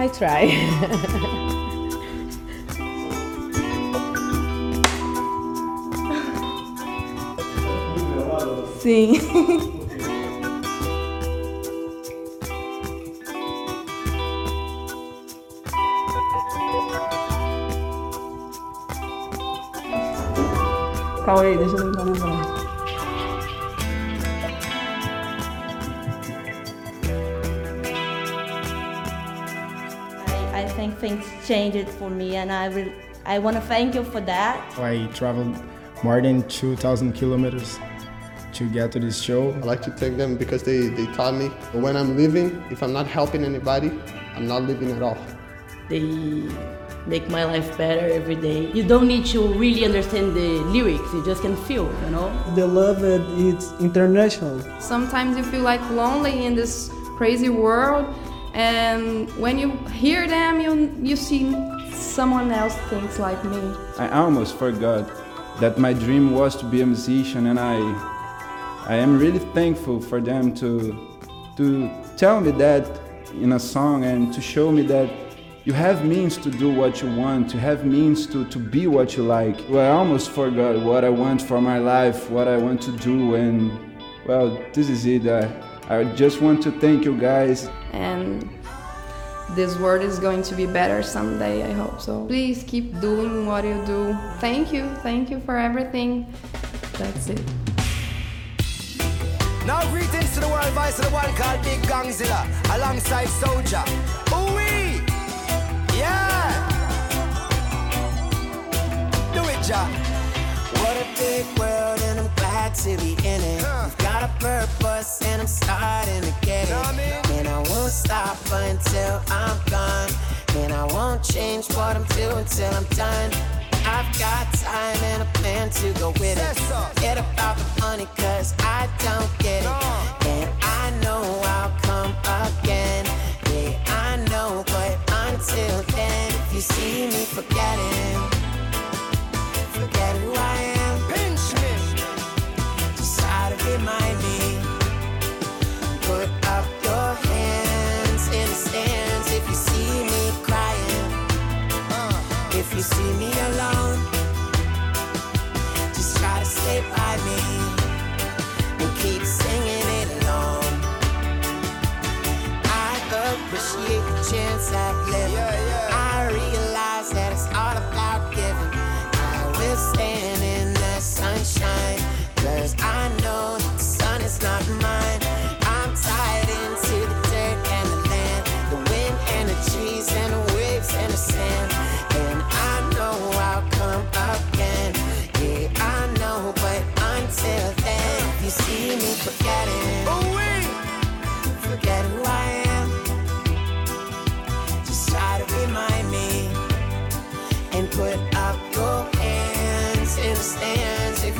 I try. Sim. Calma aí, deixa eu tentar lembrar. Things changed for me, and I will. I want to thank you for that. I traveled more than 2,000 kilometers to get to this show. I like to thank them because they, they taught me when I'm living, if I'm not helping anybody, I'm not living at all. They make my life better every day. You don't need to really understand the lyrics, you just can feel, you know? The love it's international. Sometimes you feel like lonely in this crazy world and when you hear them you you see someone else thinks like me. I almost forgot that my dream was to be a musician and I I am really thankful for them to to tell me that in a song and to show me that you have means to do what you want, to have means to, to be what you like. Well, I almost forgot what I want for my life, what I want to do, and well, this is it. I just want to thank you guys. And this world is going to be better someday, I hope so. Please keep doing what you do. Thank you, thank you for everything. That's it. Now greetings to the world voice of the one called Big Gongzilla alongside SOJA. Ooh wee! Yeah! Do it, Ja. What a big world and to be in it. Huh. Got a purpose and I'm starting to get it. I mean? And I won't stop until I'm gone. And I won't change what I'm doing till I'm done. I've got time and a plan to go with it. Forget about the money, cause I don't get it. Try to stay by me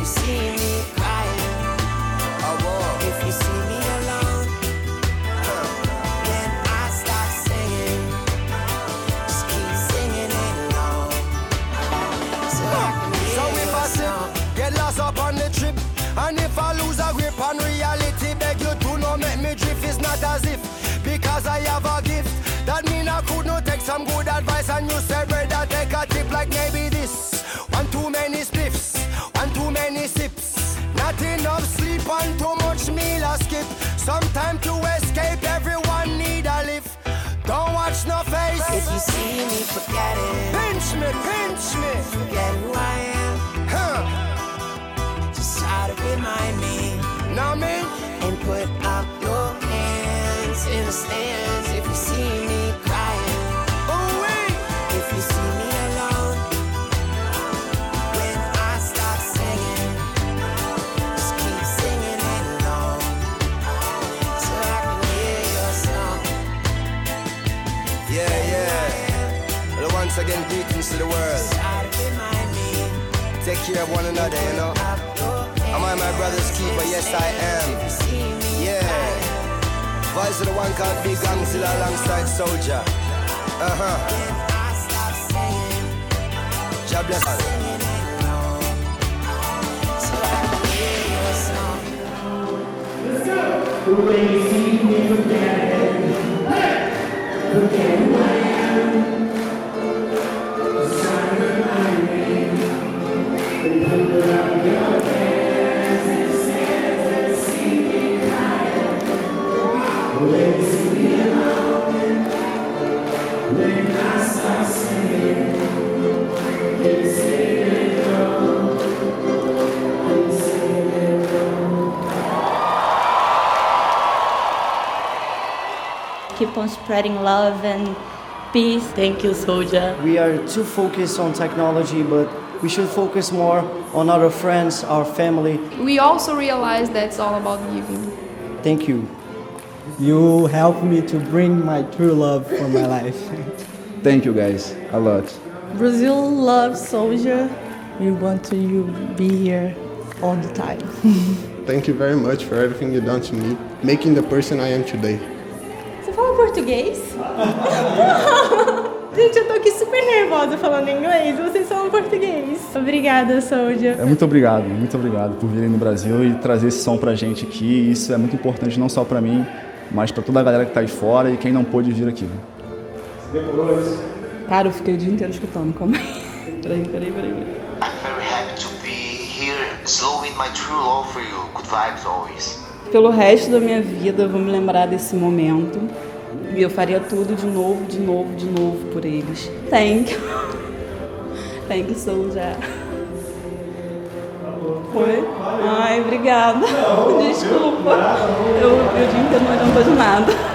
you see me crying. If you see me alone, then I stop singing. Just keep singing it along. So I can So if I get lost up on the trip. And if I lose a grip on reality, beg you to not make me drift. It's not as if because I have a gift. That mean I could not take some good advice and you say, brother, take a tip like maybe this. One too many too many sips. Not enough sleep and too much meal I skip. Sometime to escape, everyone need a lift. Don't watch no face. If you see me forgetting, Pinch me, pinch me. forget who I am. Huh. Just try to remind me Know me? and put up your hands in the stands again, greetings to the world. Take care of one another, you know. Am I my brother's keeper? Yes, I am. Yeah. Voice of the one called Big Gongzilla alongside SOJA. Uh huh. God bless all. singing it on spreading love and peace. Thank you, SOJA. We are too focused on technology, but we should focus more on our friends, our family. We also realize that it's all about giving. Thank you. You helped me to bring my true love for my life. Thank you guys a lot. Brazil loves SOJA. We want to you be here all the time. Thank you very much for everything you've done to me, making the person I am today. Você português? Gente, eu tô aqui super nervosa falando inglês. Vocês falam português. Obrigada, Soldier. É, muito obrigado, muito obrigado por virem no Brasil e trazer esse som pra gente aqui. Isso é muito importante não só pra mim, mas pra toda a galera que tá aí fora e quem não pôde vir aqui. Cara, eu fiquei o dia inteiro escutando. Calma aí. Peraí, peraí, peraí. I'm very happy to be here, slow with my true love for you. Good vibes always. Pelo resto da minha vida, eu vou me lembrar desse momento. E eu faria tudo de novo, de novo, de novo por eles. Thank you. Thank you, Soldier. Foi? Ai, obrigada. Desculpa. Eu, eu o dia inteiro não adiantou de nada.